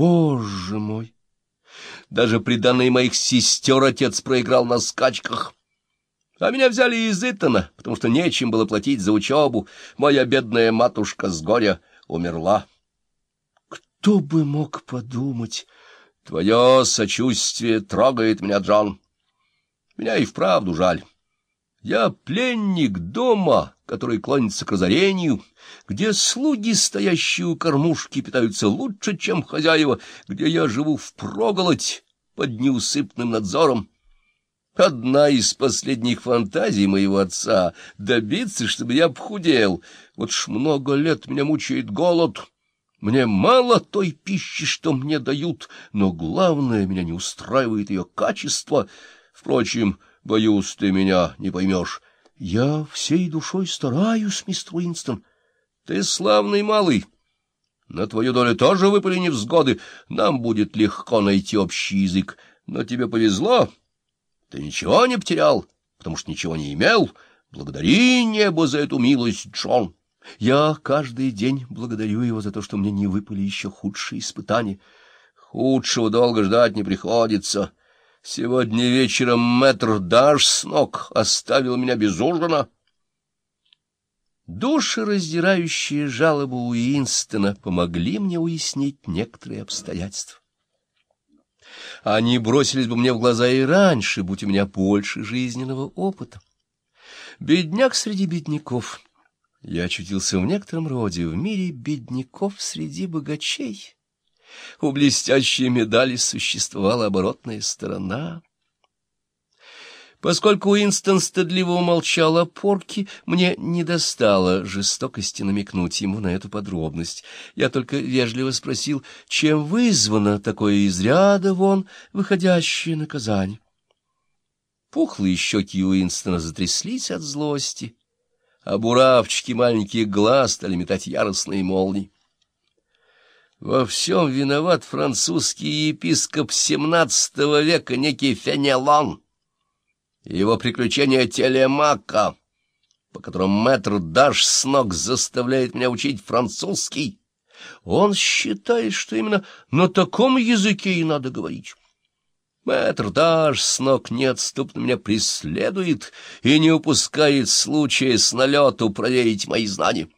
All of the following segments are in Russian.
Боже мой! Даже при данной моих сестер отец проиграл на скачках. А меня взяли из Итана, потому что нечем было платить за учебу. Моя бедная матушка с горя умерла. Кто бы мог подумать? Твое сочувствие трогает меня, Джон. Меня и вправду жаль. Я пленник дома, который клонится к разорению, где слуги, стоящие у кормушки, питаются лучше, чем хозяева, где я живу впроголодь под неусыпным надзором. Одна из последних фантазий моего отца — добиться, чтобы я похудел. Вот ж много лет меня мучает голод. Мне мало той пищи, что мне дают, но главное, меня не устраивает ее качество. Впрочем, Боюсь, ты меня не поймешь. Я всей душой стараюсь, мистер Уинстон. Ты славный малый. На твою долю тоже выпали невзгоды. Нам будет легко найти общий язык. Но тебе повезло. Ты ничего не потерял, потому что ничего не имел. Благодари небо за эту милость, Джон. Я каждый день благодарю его за то, что мне не выпали еще худшие испытания. Худшего долго ждать не приходится. Сегодня вечером мэтр Даш с ног оставил меня без ужина. Душераздирающие жалобы Уинстона помогли мне уяснить некоторые обстоятельства. Они бросились бы мне в глаза и раньше, будь у меня больше жизненного опыта. Бедняк среди бедняков. Я очутился в некотором роде в мире бедняков среди богачей. У блестящей медали существовала оборотная сторона. Поскольку Уинстон стыдливо умолчал о порке, мне не достало жестокости намекнуть ему на эту подробность. Я только вежливо спросил, чем вызвано такое из ряда вон выходящее наказание. Пухлые щеки Уинстона затряслись от злости, а буравчики маленьких глаз стали метать яростные молнии. Во всем виноват французский епископ XVII века, некий Фенелон. Его приключения телемака, по которым мэтр Даш с ног заставляет меня учить французский. Он считает, что именно на таком языке и надо говорить. Мэтр Даш с ног неотступно меня преследует и не упускает случая с налету проверить мои знания.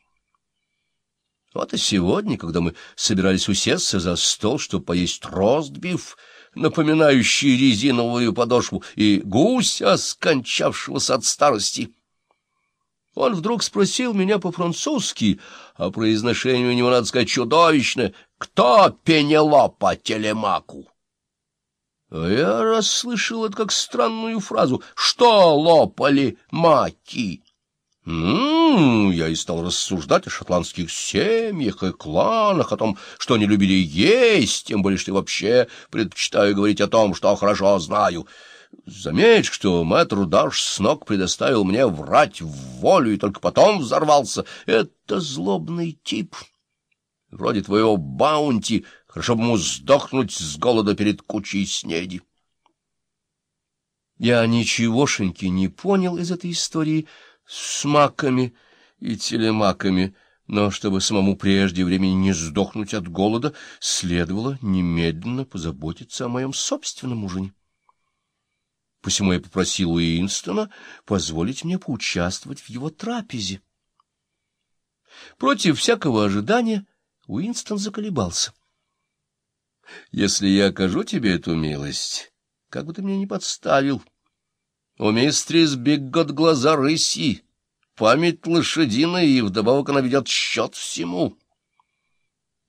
Вот и сегодня, когда мы собирались усесться за стол, чтобы поесть ростбиф, напоминающий резиновую подошву, и гуся, скончавшегося от старости, он вдруг спросил меня по-французски, а произношение у него, надо сказать, чудовищное, «Кто Пенелопа Телемаку?» А я расслышал это как странную фразу «Что лопали маки?» Ну, я и стал рассуждать о шотландских семьях и кланах, о том, что они любили есть, тем более, что вообще предпочитаю говорить о том, что хорошо знаю. Заметь, что мэтр Даш с ног предоставил мне врать в волю и только потом взорвался. Это злобный тип. Вроде твоего баунти, хорошо бы ему сдохнуть с голода перед кучей снеди. Я ничегошеньки не понял из этой истории, — с маками и телемаками, но чтобы самому прежде времени не сдохнуть от голода, следовало немедленно позаботиться о моем собственном ужине. Посему я попросил Уинстона позволить мне поучаствовать в его трапезе. Против всякого ожидания Уинстон заколебался. — Если я окажу тебе эту милость, как бы ты меня не подставил, — у мистрис Биггот глаза рыси, память лошадиная, и вдобавок она ведет счет всему.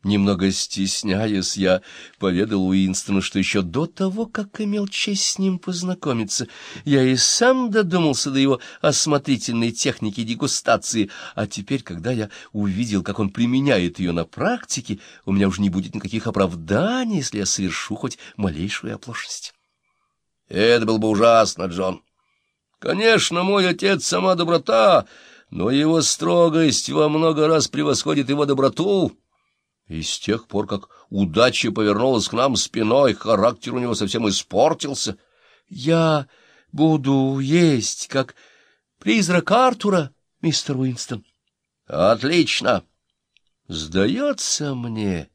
Немного стесняясь, я поведал Уинстону, что еще до того, как имел честь с ним познакомиться, я и сам додумался до его осмотрительной техники дегустации, а теперь, когда я увидел, как он применяет ее на практике, у меня уже не будет никаких оправданий, если я совершу хоть малейшую оплошность. Это было бы ужасно, Джон. Конечно, мой отец — сама доброта, но его строгость во много раз превосходит его доброту. И с тех пор, как удача повернулась к нам спиной, характер у него совсем испортился. Я буду есть, как призрак Артура, мистер Уинстон. Отлично. Сдается мне...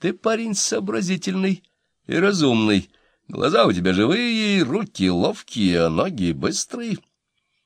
Ты парень сообразительный и разумный. Глаза у тебя живые, руки ловкие, а ноги быстрые.